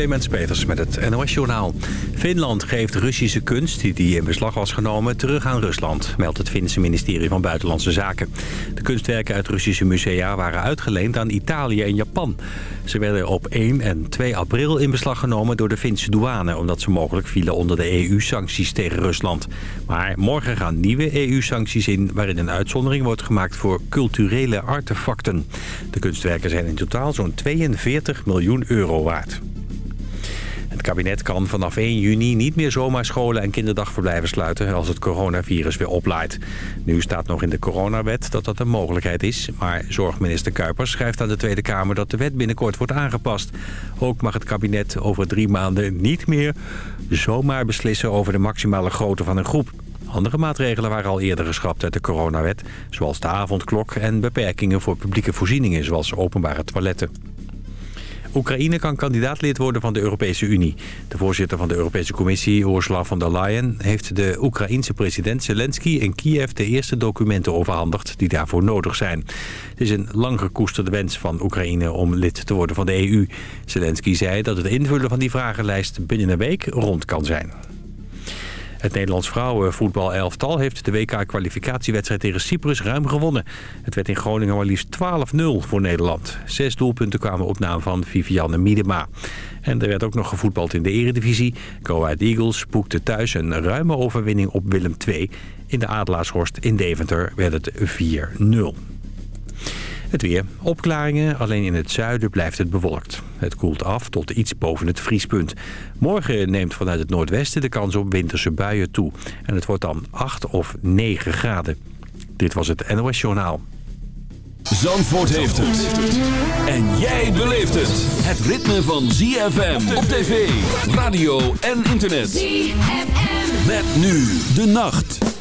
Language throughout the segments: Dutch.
Clemens Peters met het NOS Journaal. Finland geeft Russische kunst, die in beslag was genomen, terug aan Rusland... meldt het Finse ministerie van Buitenlandse Zaken. De kunstwerken uit Russische musea waren uitgeleend aan Italië en Japan. Ze werden op 1 en 2 april in beslag genomen door de Finse douane... omdat ze mogelijk vielen onder de EU-sancties tegen Rusland. Maar morgen gaan nieuwe EU-sancties in... waarin een uitzondering wordt gemaakt voor culturele artefacten. De kunstwerken zijn in totaal zo'n 42 miljoen euro waard. Het kabinet kan vanaf 1 juni niet meer zomaar scholen en kinderdagverblijven sluiten als het coronavirus weer oplaait. Nu staat nog in de coronawet dat dat een mogelijkheid is, maar zorgminister Kuipers schrijft aan de Tweede Kamer dat de wet binnenkort wordt aangepast. Ook mag het kabinet over drie maanden niet meer zomaar beslissen over de maximale grootte van een groep. Andere maatregelen waren al eerder geschrapt uit de coronawet, zoals de avondklok en beperkingen voor publieke voorzieningen, zoals openbare toiletten. Oekraïne kan kandidaatlid worden van de Europese Unie. De voorzitter van de Europese Commissie, Ursula von der Leyen... heeft de Oekraïense president Zelensky in Kiev de eerste documenten overhandigd... die daarvoor nodig zijn. Het is een lang gekoesterde wens van Oekraïne om lid te worden van de EU. Zelensky zei dat het invullen van die vragenlijst binnen een week rond kan zijn. Het Nederlands vrouwenvoetbal-elftal heeft de WK-kwalificatiewedstrijd tegen Cyprus ruim gewonnen. Het werd in Groningen maar liefst 12-0 voor Nederland. Zes doelpunten kwamen op naam van Vivianne Miedema. En er werd ook nog gevoetbald in de eredivisie. Go Eagles boekte thuis een ruime overwinning op Willem II. In de Adelaarshorst in Deventer werd het 4-0. Het weer. Opklaringen. Alleen in het zuiden blijft het bewolkt. Het koelt af tot iets boven het vriespunt. Morgen neemt vanuit het noordwesten de kans op winterse buien toe. En het wordt dan 8 of 9 graden. Dit was het NOS Journaal. Zandvoort heeft het. En jij beleeft het. Het ritme van ZFM op tv, radio en internet. ZFM. Met nu de nacht.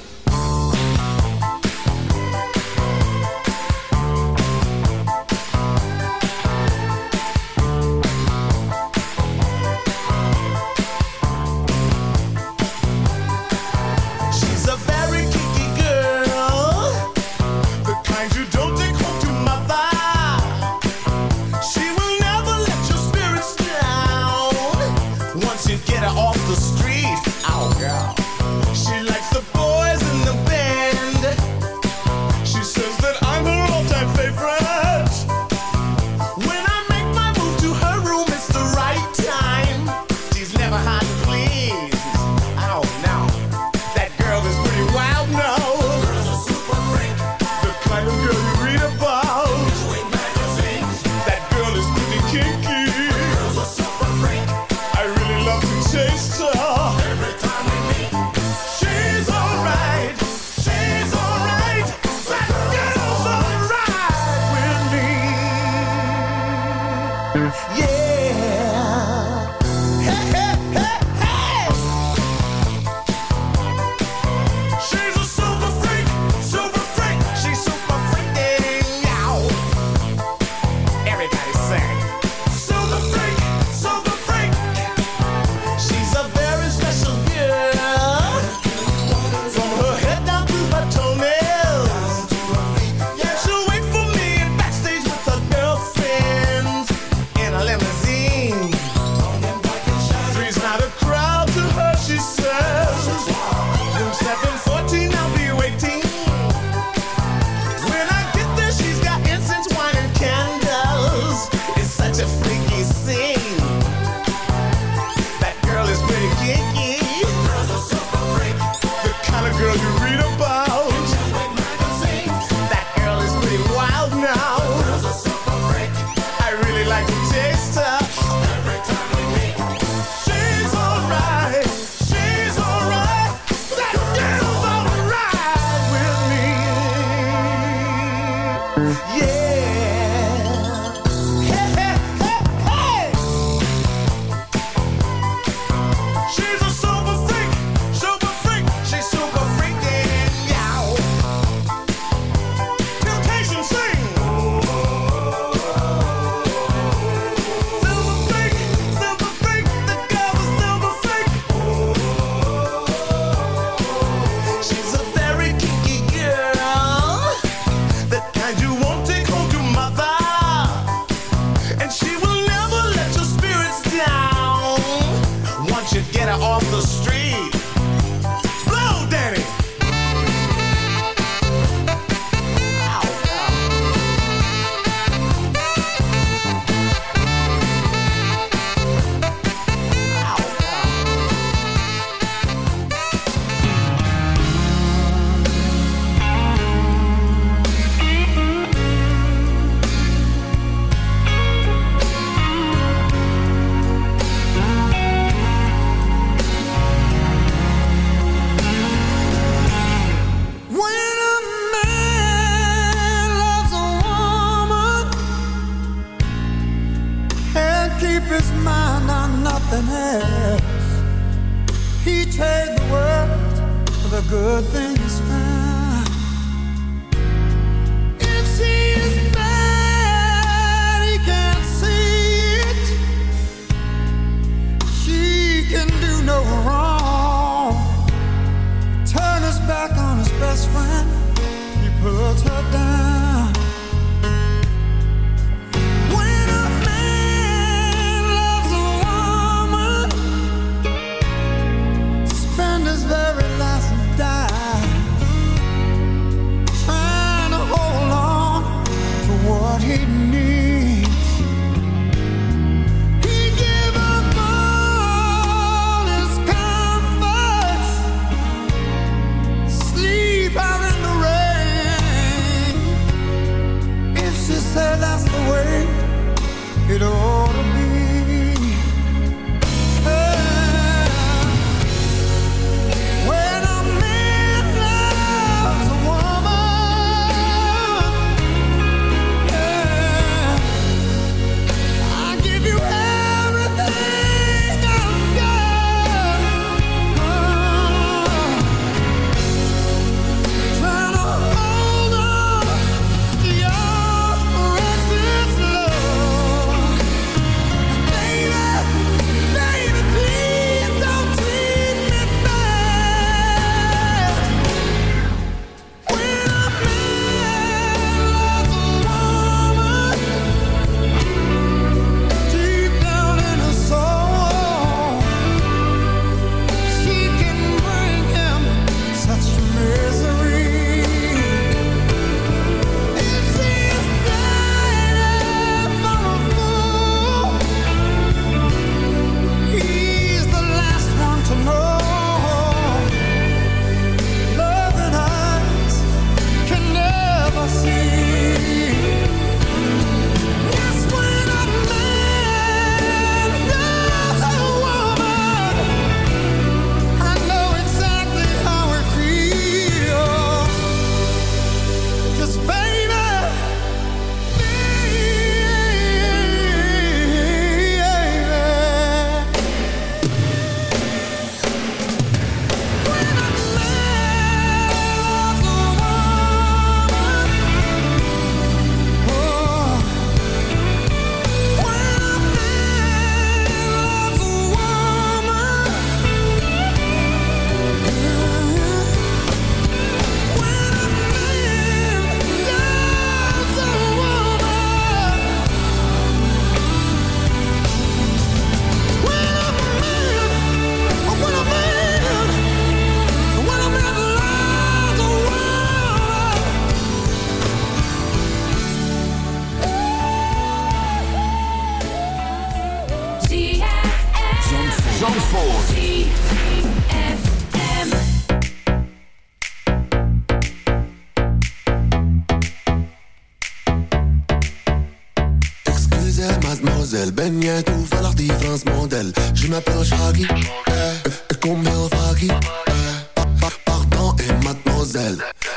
the good things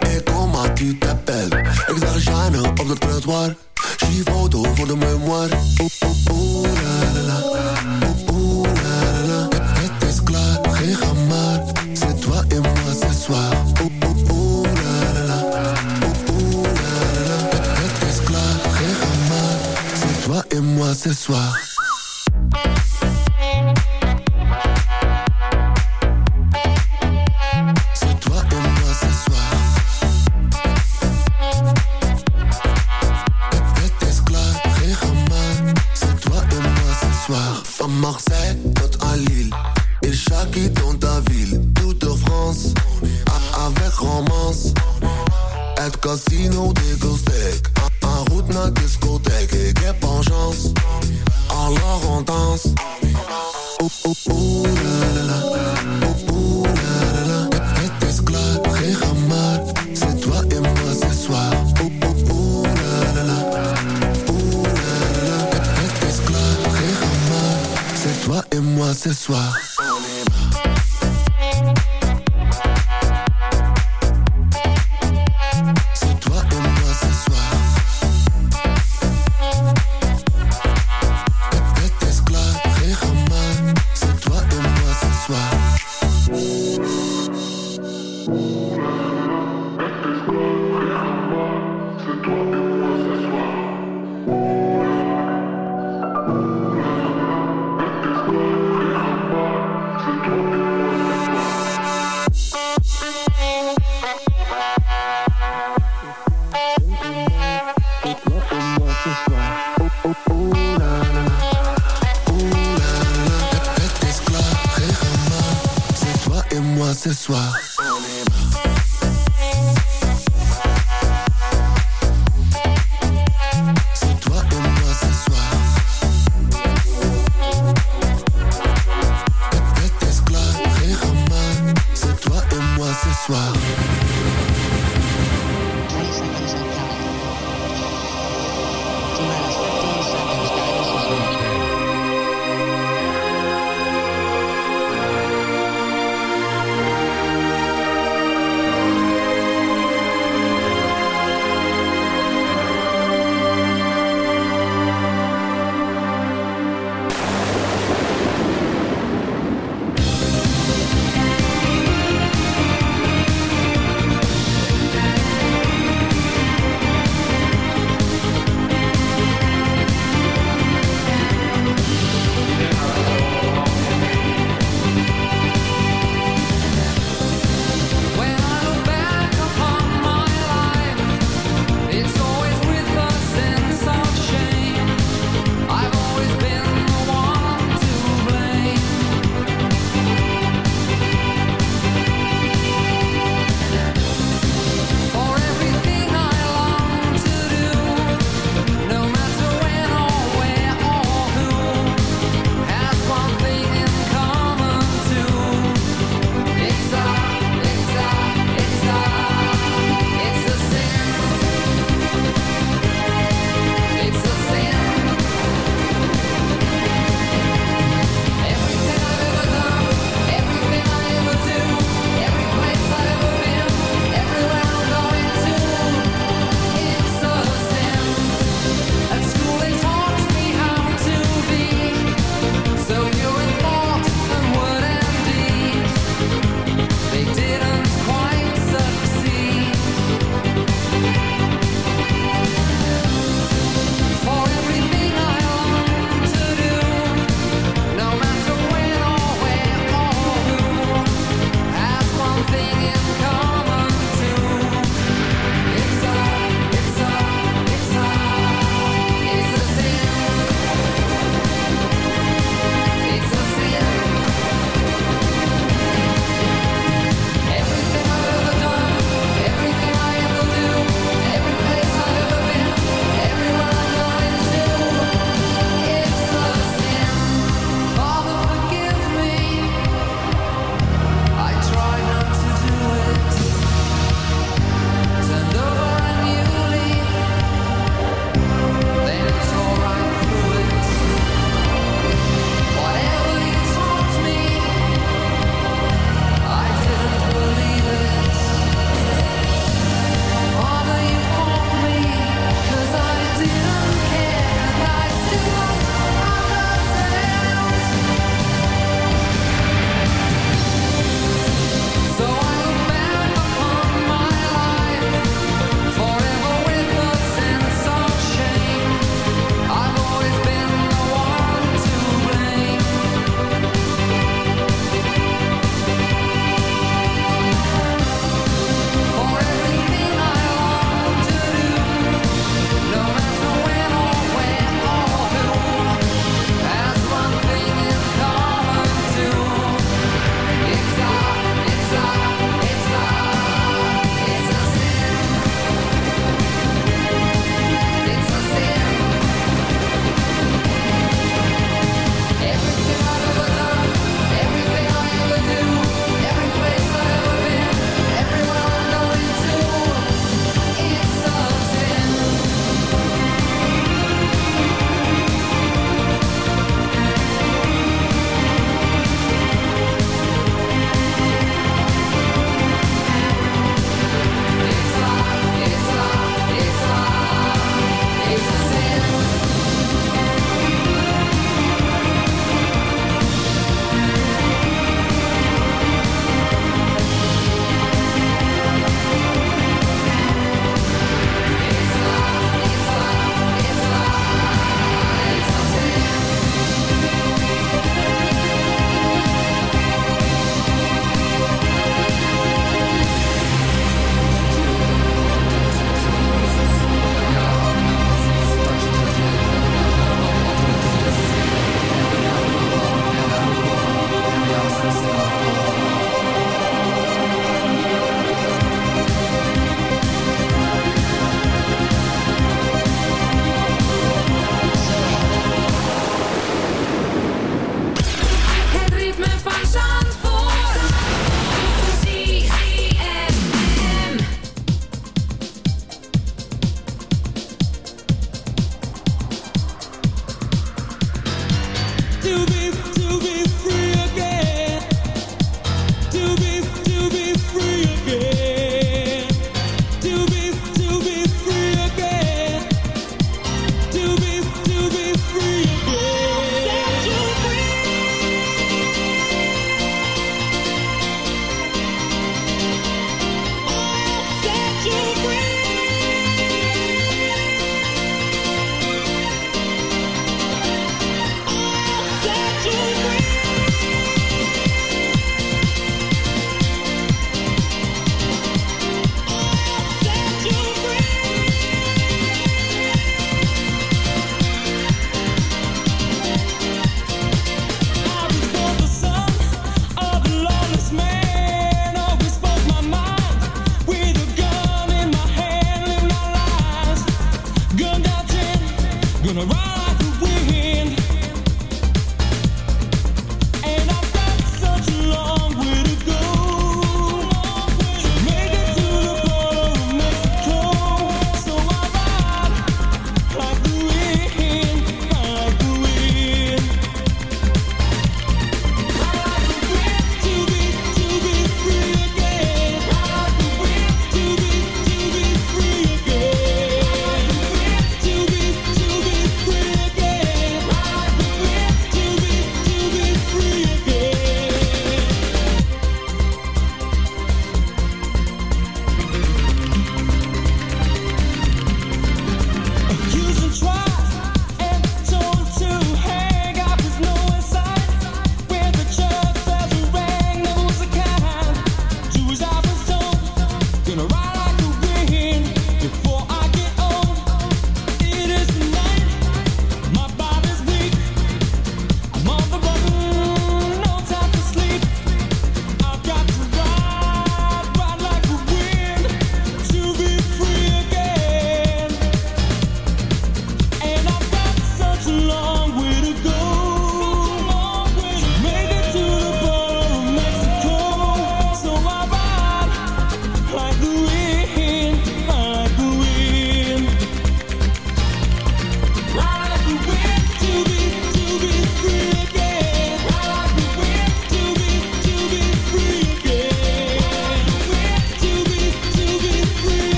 Ik kom maar die tappel. Ik zag shine op de trottoir. Zie foto voor de memoire. Oh, oh, oh, la, la, la. Oh, oh, la, la, la. Het is klaar, geen. C'est toi et moi ce soir. La, la. C'est toi et moi ce soir. Ce soir.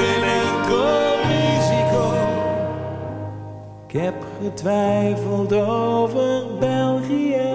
geen enkel risico. Ik heb getwijfeld over. België.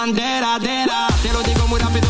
Bandera, dera. Te lo digo muy rápido,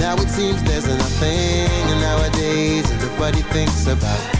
Now it seems there's nothing, and nowadays everybody thinks about.